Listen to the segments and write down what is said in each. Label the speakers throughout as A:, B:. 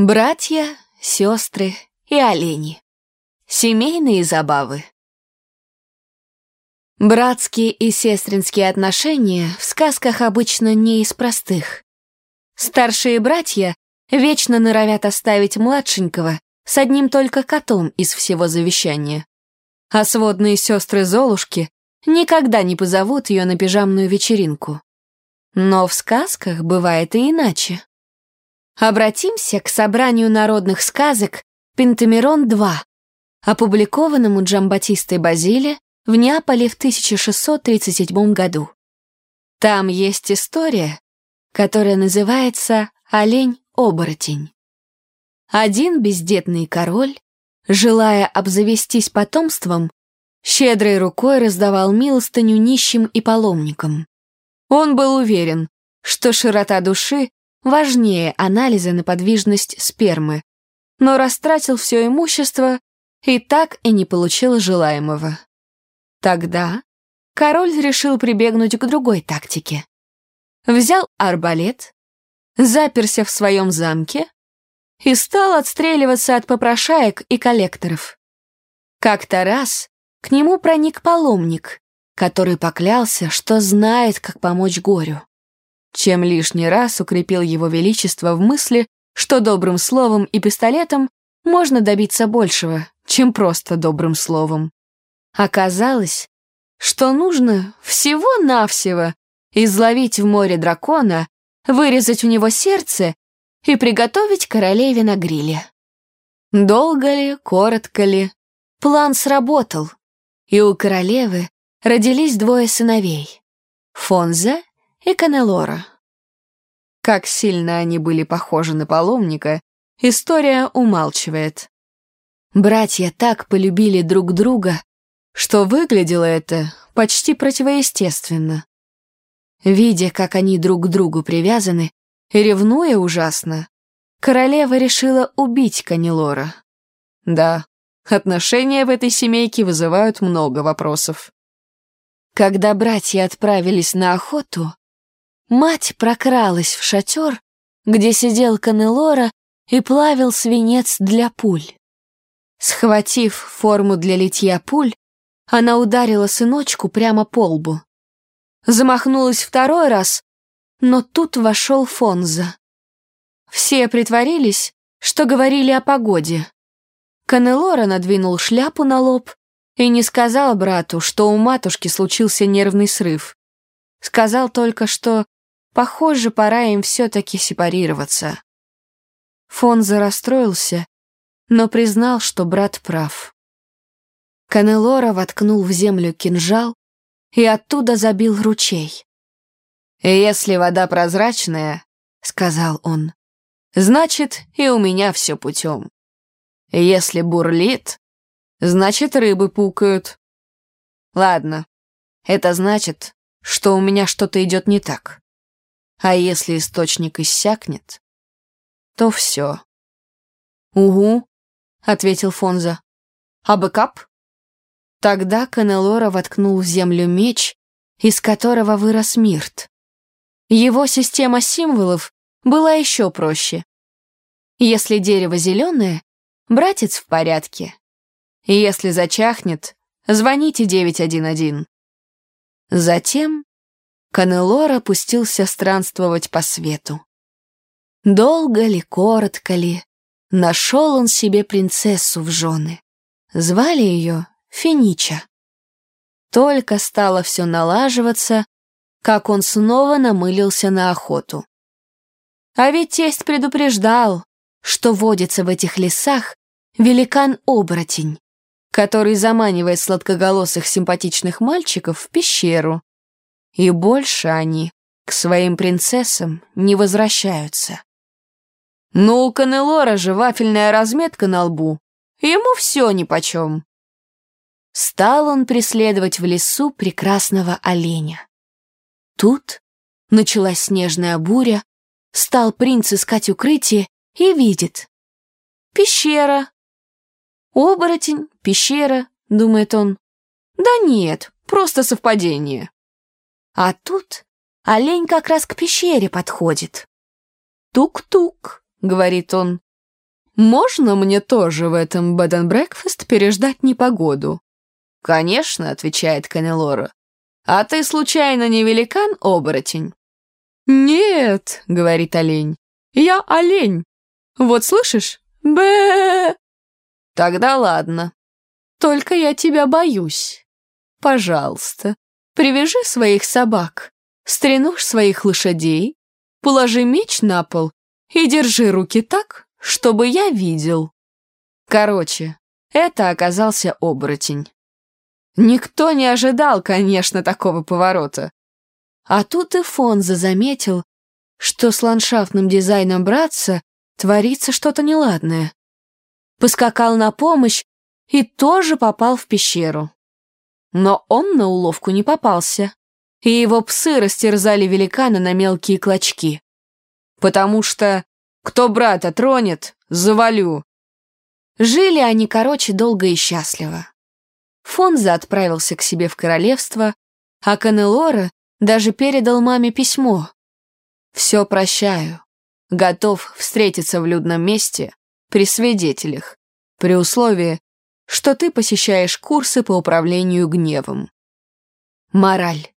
A: Братья, сестры и олени. Семейные забавы. Братские и сестринские отношения в сказках обычно не из простых. Старшие братья вечно норовят оставить младшенького с одним только котом из всего завещания. А сводные сестры Золушки никогда не позовут ее на пижамную вечеринку. Но в сказках бывает и иначе. Обратимся к собранию народных сказок «Пентамерон-2», опубликованному Джамбатистой Базиле в Неаполе в 1637 году. Там есть история, которая называется «Олень-оборотень». Один бездетный король, желая обзавестись потомством, щедрой рукой раздавал милостыню нищим и паломникам. Он был уверен, что широта души важнее анализа на подвижность спермы, но растратил все имущество и так и не получил желаемого. Тогда король решил прибегнуть к другой тактике. Взял арбалет, заперся в своем замке и стал отстреливаться от попрошаек и коллекторов. Как-то раз к нему проник паломник, который поклялся, что знает, как помочь горю чем лишний раз укрепил его величество в мысли, что добрым словом и пистолетом можно добиться большего, чем просто добрым словом. Оказалось, что нужно всего-навсего изловить в море дракона, вырезать у него сердце и приготовить королеве на гриле. Долго ли, коротко ли, план сработал, и у королевы родились двое сыновей — Фонза и Канелора. Как сильно они были похожи на паломника, история умалчивает. Братья так полюбили друг друга, что выглядело это почти противоестественно. Видя, как они друг к другу привязаны, ревнуя ужасно, королева решила убить Канелора. Да, отношения в этой семейке вызывают много вопросов. Когда братья отправились на охоту, Мать прокралась в шатер, где сидел Канелора и плавил свинец для пуль. Схватив форму для литья пуль, она ударила сыночку прямо по лбу. Замахнулась второй раз, но тут вошел Фонза. Все притворились, что говорили о погоде. Канелора надвинул шляпу на лоб и не сказал брату, что у матушки случился нервный срыв. Сказал только, что Похоже, пора им все-таки сепарироваться. Фонза расстроился, но признал, что брат прав. Канелора воткнул в землю кинжал и оттуда забил ручей. «Если вода прозрачная, — сказал он, — значит, и у меня все путем. Если бурлит, значит, рыбы пукают. Ладно, это значит, что у меня что-то идет не так. А если источник иссякнет, то все. «Угу», — ответил Фонза. «А бэкап?» Тогда Канелора воткнул в землю меч, из которого вырос Мирт. Его система символов была еще проще. Если дерево зеленое, братец в порядке. Если зачахнет, звоните 911. Затем Канелор опустился странствовать по свету. Долго ли, коротко ли, нашел он себе принцессу в жены. Звали ее Финича. Только стало все налаживаться, как он снова намылился на охоту. А ведь тесть предупреждал, что водится в этих лесах великан-оборотень, который заманивает сладкоголосых симпатичных мальчиков в пещеру, и больше они к своим принцессам не возвращаются. Но у Канелора же вафельная разметка на лбу, ему все нипочем. Стал он преследовать в лесу прекрасного оленя. Тут началась снежная буря, стал принц искать укрытие и видит. Пещера. Оборотень, пещера, думает он. Да нет, просто совпадение. А тут олень как раз к пещере подходит. «Тук-тук», — говорит он, можно мне тоже в этом breakfast переждать непогоду?» «Конечно», — отвечает Канелора. «А ты, случайно, не великан-оборотень?» «Нет», — говорит олень, — «я олень. Вот слышишь? б «Тогда ладно. Только я тебя боюсь. Пожалуйста, привяжи своих собак, стреножь своих лошадей, положи меч на пол и держи руки так, чтобы я видел». Короче, это оказался оборотень. Никто не ожидал, конечно, такого поворота. А тут и Фонза заметил, что с ландшафтным дизайном братца творится что-то неладное. Поскакал на помощь и тоже попал в пещеру. Но он на уловку не попался, и его псы растерзали великана на мелкие клочки. Потому что кто брата тронет, завалю. Жили они, короче, долго и счастливо. Фонза отправился к себе в королевство, а Канелора даже передал маме письмо. «Все прощаю. Готов встретиться в людном месте при свидетелях, при условии, что ты посещаешь курсы по управлению гневом». Мораль.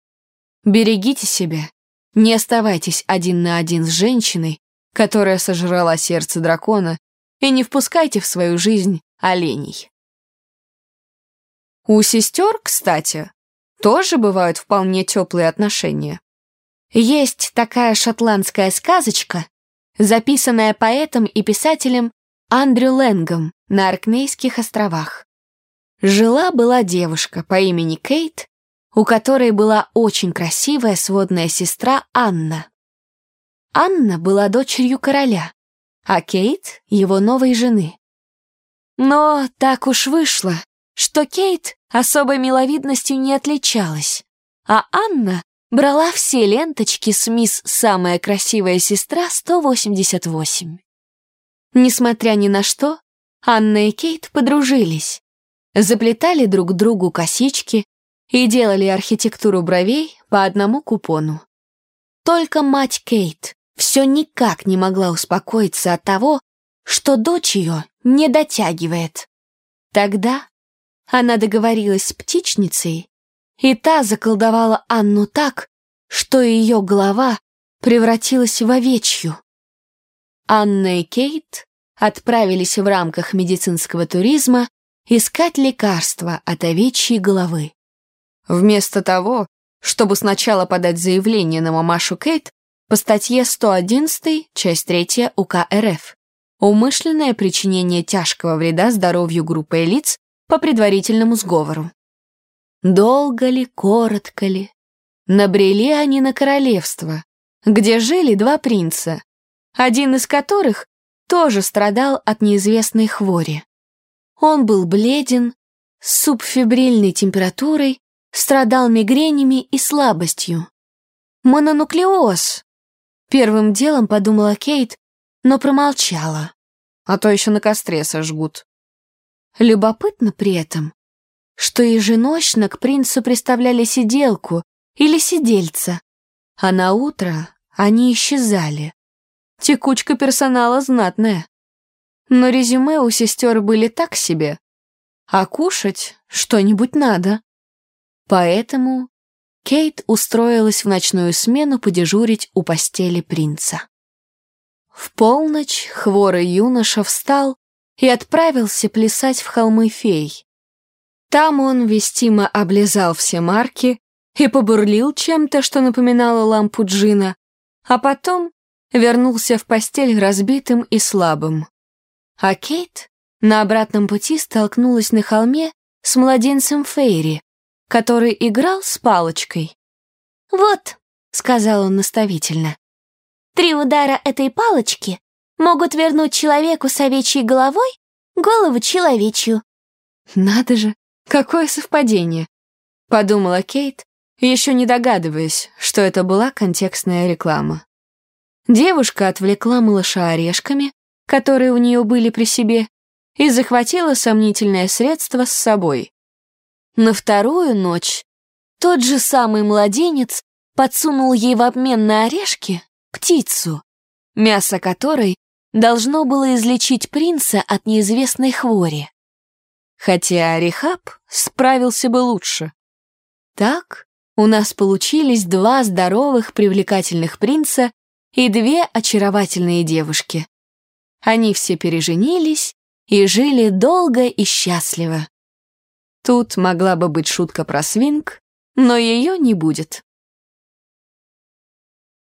A: Берегите себя. Не оставайтесь один на один с женщиной, которая сожрала сердце дракона, и не впускайте в свою жизнь оленей. У сестер, кстати, тоже бывают вполне теплые отношения. Есть такая шотландская сказочка, записанная поэтом и писателем Андрю Лэнгом на Аркнейских островах. Жила-была девушка по имени Кейт, у которой была очень красивая сводная сестра Анна. Анна была дочерью короля, а Кейт — его новой жены. Но так уж вышло, что Кейт особой миловидностью не отличалась, а Анна брала все ленточки с мисс «Самая красивая сестра» 188. Несмотря ни на что, Анна и Кейт подружились, заплетали друг другу косички и делали архитектуру бровей по одному купону. Только мать Кейт все никак не могла успокоиться от того, что дочь ее не дотягивает. Тогда она договорилась с птичницей, и та заколдовала Анну так, что ее голова превратилась в овечью. Анна и Кейт отправились в рамках медицинского туризма искать лекарства от овечьей головы. Вместо того, чтобы сначала подать заявление на мамашу Кейт по статье 111, часть 3 УК РФ, умышленное причинение тяжкого вреда здоровью группы лиц по предварительному сговору. Долго ли, коротко ли, набрели они на королевство, где жили два принца, один из которых тоже страдал от неизвестной хвори. Он был бледен, с субфибрильной температурой, страдал мигренями и слабостью. Мононуклеоз. Первым делом подумала Кейт, но промолчала. А то еще на костре сожгут. Любопытно при этом, что еженочно к принцу представляли сиделку или сидельца, а на утро они исчезали. Текучка персонала знатная. Но резюме у сестер были так себе, а кушать что-нибудь надо. Поэтому Кейт устроилась в ночную смену подежурить у постели принца. В полночь хворый юноша встал и отправился плясать в холмы фей. Там он вестимо облизал все марки и побурлил чем-то, что напоминало лампу джина, а потом вернулся в постель разбитым и слабым. А Кейт на обратном пути столкнулась на холме с младенцем Фейри, который играл с палочкой. «Вот», — сказал он наставительно, — «три удара этой палочки могут вернуть человеку с овечьей головой голову человечью». «Надо же, какое совпадение!» — подумала Кейт, еще не догадываясь, что это была контекстная реклама. Девушка отвлекла малыша орешками, которые у нее были при себе, и захватила сомнительное средство с собой. На вторую ночь тот же самый младенец подсунул ей в обмен на орешки птицу, мясо которой должно было излечить принца от неизвестной хвори. Хотя Рехаб справился бы лучше. Так у нас получились два здоровых привлекательных принца и две очаровательные девушки. Они все переженились и жили долго и счастливо. Тут могла бы быть шутка про свинг, но ее не будет.